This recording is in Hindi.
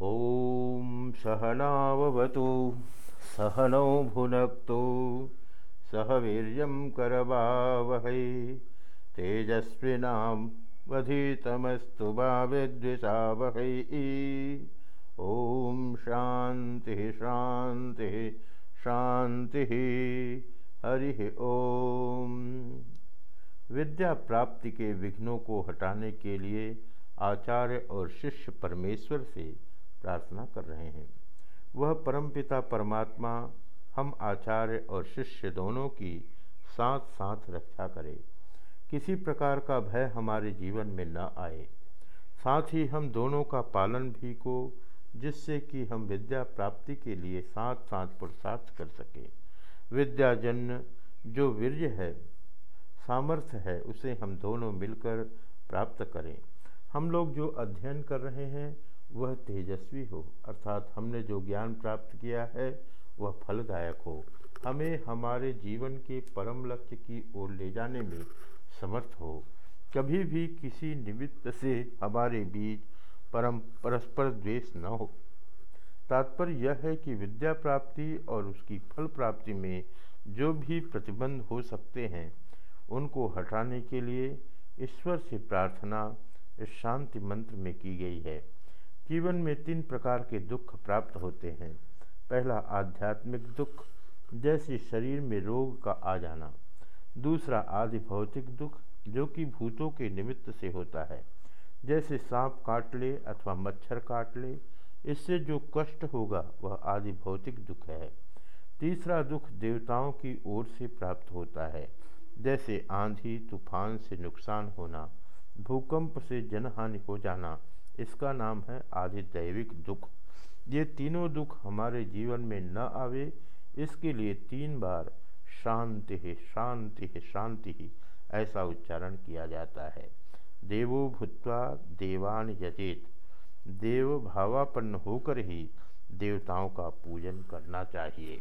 ॐ सहनावतु, सहनौ भुनक्तु, सह वीर्यं करवावहै, तेजस्विनां वधितमस्तु विद्विषावहै। ॐ शान्तिः शान्तिः शान्तिः, हरिः ॐ। विद्या प्राप्ति के विघ्नों को हटाने के लिए आचार्य और शिष्य परमेश्वर से प्रार्थना कर रहे हैं। वह परमपिता परमात्मा, हम आचार्य और शिष्य दोनों की साथ साथ रक्षा करे। किसी प्रकार का भय हमारे जीवन में न आए। साथ ही हम दोनों का पालन भी को, जिससे कि हम विद्या प्राप्ति के लिए साथ साथ पुरुषार्थ कर सकें। विद्याजन, जो वीर्य है, सामर्थ्य है, उसे हम दोनों मिलकर प्राप्त करें। हम लोग जो अध्ययन कर रहे हैं वह तेजस्वी हो। अर्थात हमने जो ज्ञान प्राप्त किया है, वह फलदायक हो। हमें हमारे जीवन के परम लक्ष्य की ओर ले जाने में समर्थ हो। कभी भी किसी निमित्त से हमारे बीच परम परस्पर द्वेष न हो। तात्पर्य यह है कि विद्या प्राप्ति और उसकी फल प्राप्ति में जो भी प्रतिबंध हो सकते हैं, उनको हटाने के लिए ईश्वर से प्रार्थना इस शांति मंत्र में की गई है। जीवन में तीन प्रकार के दुख प्राप्त होते हैं। पहला, आध्यात्मिक दुख, जैसे शरीर में रोग का आ जाना। दूसरा आदि भौतिक दुख, जो कि भूतों के निमित्त से होता है। जैसे सांप काट ले अथवा मच्छर काट ले, इससे जो कष्ट होगा, वह आदि भौतिक दुख है। तीसरा दुख देवताओं की ओर से प्राप्त होता है, जैसे आंधी, तूफ़ान से नुकसान होना, भूकंप से जनहानि हो जाना इसका नाम है आदि दैविक दुख। ये तीनों दुख हमारे जीवन में न आवे, इसके लिए तीन बार शांति है शांति है, शांति ही ऐसा उच्चारण किया जाता है। देवो भूतवा देवान यजेत। देव भावापन्न होकर ही देवताओं का पूजन करना चाहिए।